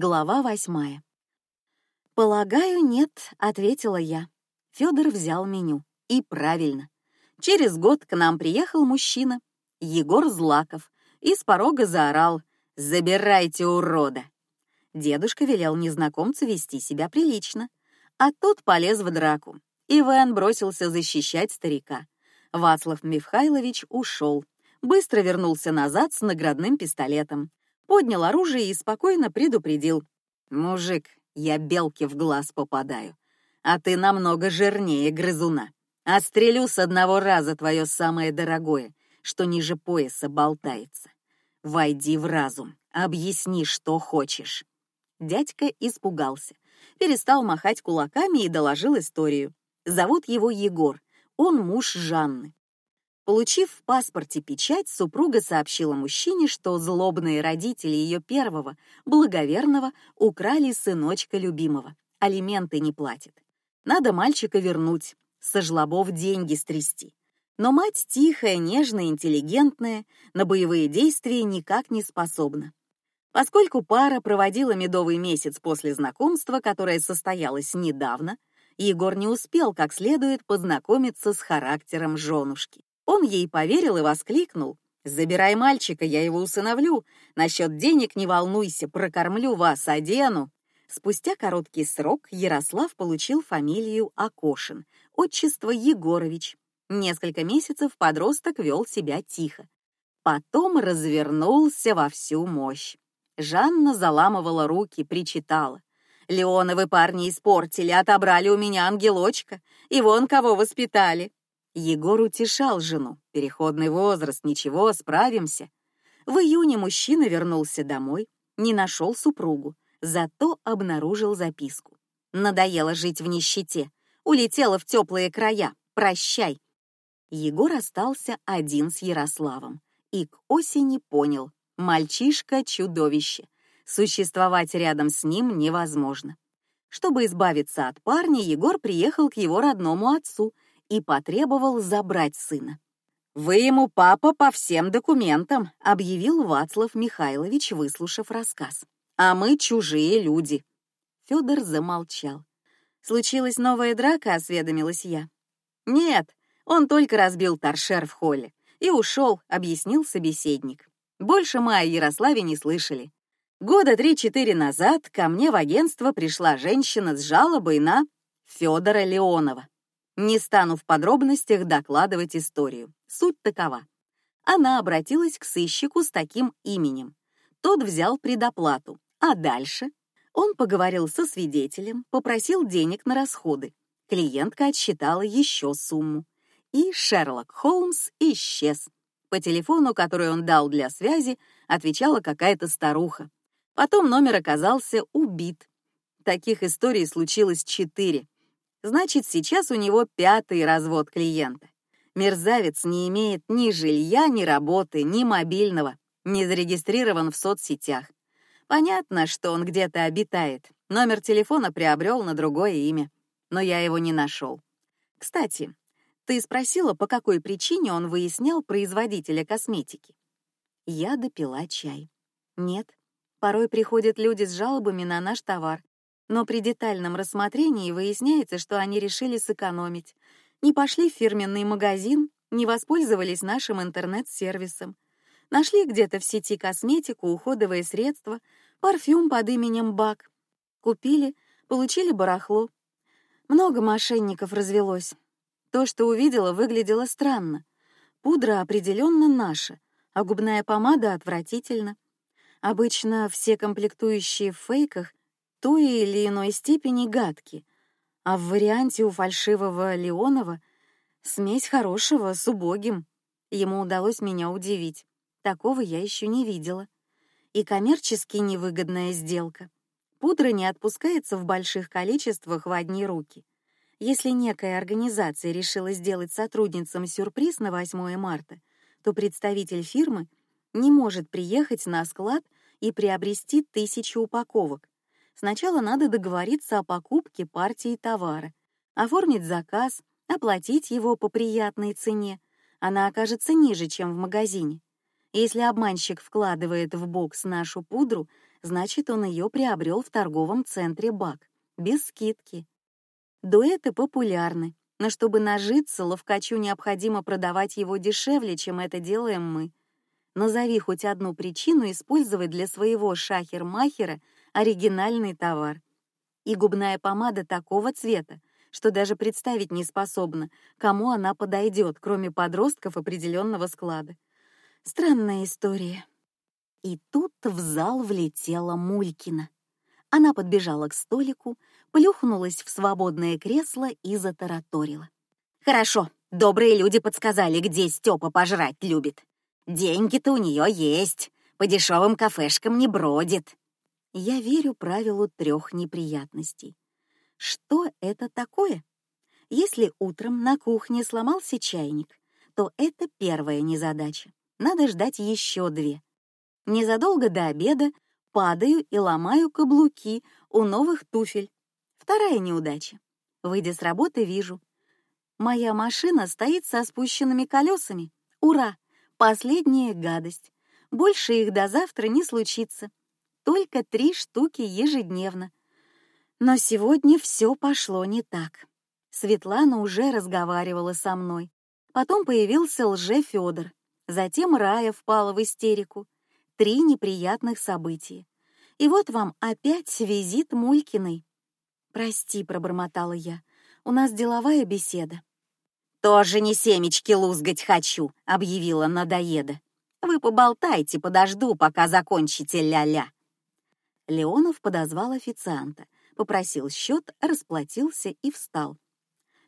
Глава восьмая. Полагаю, нет, ответила я. Федор взял меню. И правильно. Через год к нам приехал мужчина, Егор Злаков, и с порога заорал: "Забирайте урода!" Дедушка велел незнакомцу вести себя прилично, а тот полез в драку. Иван бросился защищать старика. Вацлав Михайлович ушел, быстро вернулся назад с наградным пистолетом, поднял оружие и спокойно предупредил: "Мужик, я белки в глаз попадаю, а ты намного жирнее грызуна. Отстрелю с одного раза твое самое дорогое, что ниже пояса болтается. Войди в разум, объясни, что хочешь". Дядька испугался, перестал махать кулаками и доложил историю. Зовут его Егор, он муж Жанны. Получив в паспорте печать, супруга сообщила мужчине, что злобные родители ее первого, благоверного, украли сыночка любимого. Алименты не платят. Надо мальчика вернуть, со жлобов деньги стрясти. Но мать тихая, нежная, интеллигентная, на боевые действия никак не способна. Поскольку пара проводила медовый месяц после знакомства, которое состоялось недавно, Егор не успел как следует познакомиться с характером женушки. Он ей поверил и воскликнул: "Забирай мальчика, я его усыновлю. Насчет денег не волнуйся, прокормлю вас, одену". Спустя короткий срок Ярослав получил фамилию Акошин, отчество Егорович. Несколько месяцев подросток вел себя тихо. Потом развернулся во всю мощь. Жанна заламывала руки, причитала: "Леоновы парни испортили, отобрали у меня ангелочка, и вон кого воспитали". Егор утешал жену. Переходный возраст, ничего, справимся. В июне мужчина вернулся домой, не нашел супругу, зато обнаружил записку. Надоело жить в нищете, улетела в теплые края. Прощай. Егор остался один с Ярославом и к осени понял: мальчишка чудовище. Существовать рядом с ним невозможно. Чтобы избавиться от парня, Егор приехал к его родному отцу и потребовал забрать сына. Вы ему папа по всем документам, объявил Вацлав Михайлович, выслушав рассказ. А мы чужие люди. Федор замолчал. Случилась новая драка, осведомилась я. Нет, он только разбил торшер в холле и ушел, объяснил собеседник. Больше мы о Ярославе не слышали. Года три-четыре назад ко мне в агентство пришла женщина с жалобой на Федора Леонова. Не стану в подробностях докладывать историю. Суть такова. Она обратилась к сыщику с таким именем. Тот взял предоплату, а дальше он поговорил со свидетелем, попросил денег на расходы. Клиентка отсчитала еще сумму, и Шерлок Холмс исчез. По телефону, который он дал для связи, отвечала какая-то старуха. Потом номер оказался убит. Таких историй случилось четыре. Значит, сейчас у него пятый развод клиента. Мерзавец не имеет ни жилья, ни работы, ни мобильного, не зарегистрирован в соцсетях. Понятно, что он где-то обитает. Номер телефона приобрел на другое имя, но я его не нашел. Кстати, ты спросила, по какой причине он выяснял производителя косметики. Я допила чай. Нет, порой приходят люди с жалобами на наш товар, но при детальном рассмотрении выясняется, что они решили сэкономить, не пошли в фирменный магазин, не воспользовались нашим интернет-сервисом, нашли где-то в сети косметику, уходовые средства, парфюм под именем Бак, купили, получили барахло. Много мошенников развелось. То, что увидела, выглядело странно. Пудра определенно наша, а губная помада отвратительна. Обычно все комплектующие в фейках той или иной степени гадки, а в варианте у фальшивого Леонова смесь хорошего с убогим. Ему удалось меня удивить. Такого я еще не видела. И коммерчески невыгодная сделка. Пудра не отпускается в больших количествах в одни руки. Если некая организация решила сделать сотрудницам сюрприз на 8 марта, то представитель фирмы не может приехать на склад и приобрести тысячу упаковок, Сначала надо договориться о покупке партии товара, оформить заказ, оплатить его по приятной цене. Она окажется ниже, чем в магазине. Если обманщик вкладывает в бокс нашу пудру, Значит, он ее приобрел в торговом центре Бак, без скидки. Дуэты популярны, но чтобы нажиться, ловкачу необходимо продавать его дешевле, чем это делаем мы. Назови хоть одну причину использовать для своего шахер-махера оригинальный товар. И губная помада такого цвета, что даже представить не способна, кому она подойдет, кроме подростков определенного склада. Странная история. И тут в зал влетела Мулькина. Она подбежала к столику, плюхнулась в свободное кресло и затараторила. Хорошо, добрые люди подсказали, где Степа пожрать любит. Деньги-то у нее есть, по дешевым кафешкам не бродит. Я верю правилу трех неприятностей. Что это такое? Если утром на кухне сломался чайник, то это первая незадача. Надо ждать еще две. Незадолго до обеда падаю и ломаю каблуки у новых туфель. Вторая неудача. Выйдя с работы, вижу. Моя машина стоит со спущенными колесами. Ура! Последняя гадость. Больше их до завтра не случится. Только три штуки ежедневно. Но сегодня все пошло не так. Светлана уже разговаривала со мной. Потом появился лже Федор. Затем Рая впала в истерику. Три неприятных события. И вот вам опять визит Мулькиной. Прости, пробормотала я. У нас деловая беседа. Тоже не семечки лузгать хочу, объявила надоеда. Вы поболтайте, подожду, пока закончите ля-ля. Леонов подозвал официанта, попросил счет, расплатился и встал.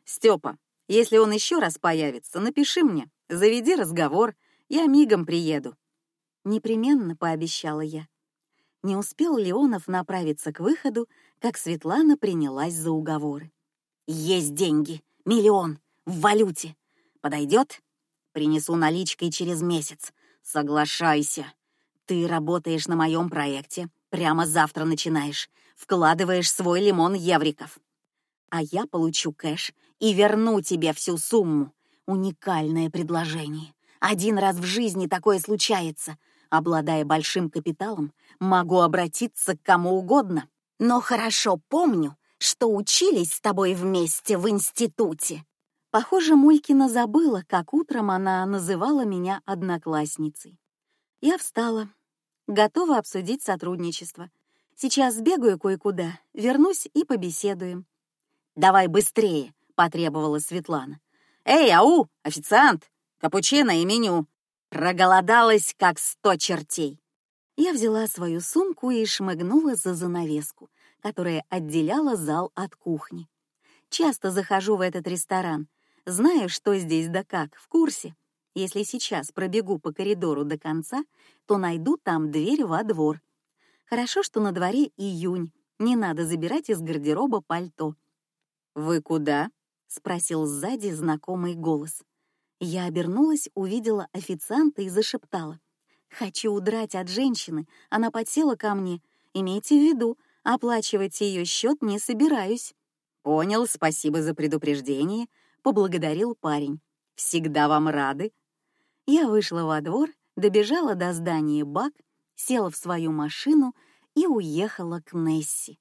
Степа, если он еще раз появится, напиши мне, заведи разговор, я мигом приеду. Непременно пообещала я. Не успел Леонов направиться к выходу, как Светлана принялась за уговоры. Есть деньги, миллион в валюте. Подойдет? Принесу наличкой через месяц. Соглашайся. Ты работаешь на моем проекте, прямо завтра начинаешь вкладываешь свой лимон евриков. А я получу кэш и верну тебе всю сумму. Уникальное предложение. Один раз в жизни такое случается. Обладая большим капиталом, могу обратиться к кому угодно. Но хорошо помню, что учились с тобой вместе в институте. Похоже, Мулькина забыла, как утром она называла меня одноклассницей. Я встала, готова обсудить сотрудничество. Сейчас сбегаю кое-куда, вернусь и побеседуем. Давай быстрее, потребовала Светлана. Эй, ау, официант, капучино и меню. Проголодалась как сто чертей. Я взяла свою сумку и шмыгнула за занавеску, которая отделяла зал от кухни. Часто захожу в этот ресторан, знаю, что здесь да как, в курсе. Если сейчас пробегу по коридору до конца, то найду там дверь во двор. Хорошо, что на дворе июнь, не надо забирать из гардероба пальто. Вы куда? спросил сзади знакомый голос. Я обернулась, увидела официанта и зашептала: "Хочу удрать от женщины. Она подсела ко мне. Имейте в виду, оплачивать ее счет не собираюсь". Понял, спасибо за предупреждение, поблагодарил парень. Всегда вам рады. Я вышла во двор, добежала до здания Бак села в свою машину и уехала к Несси.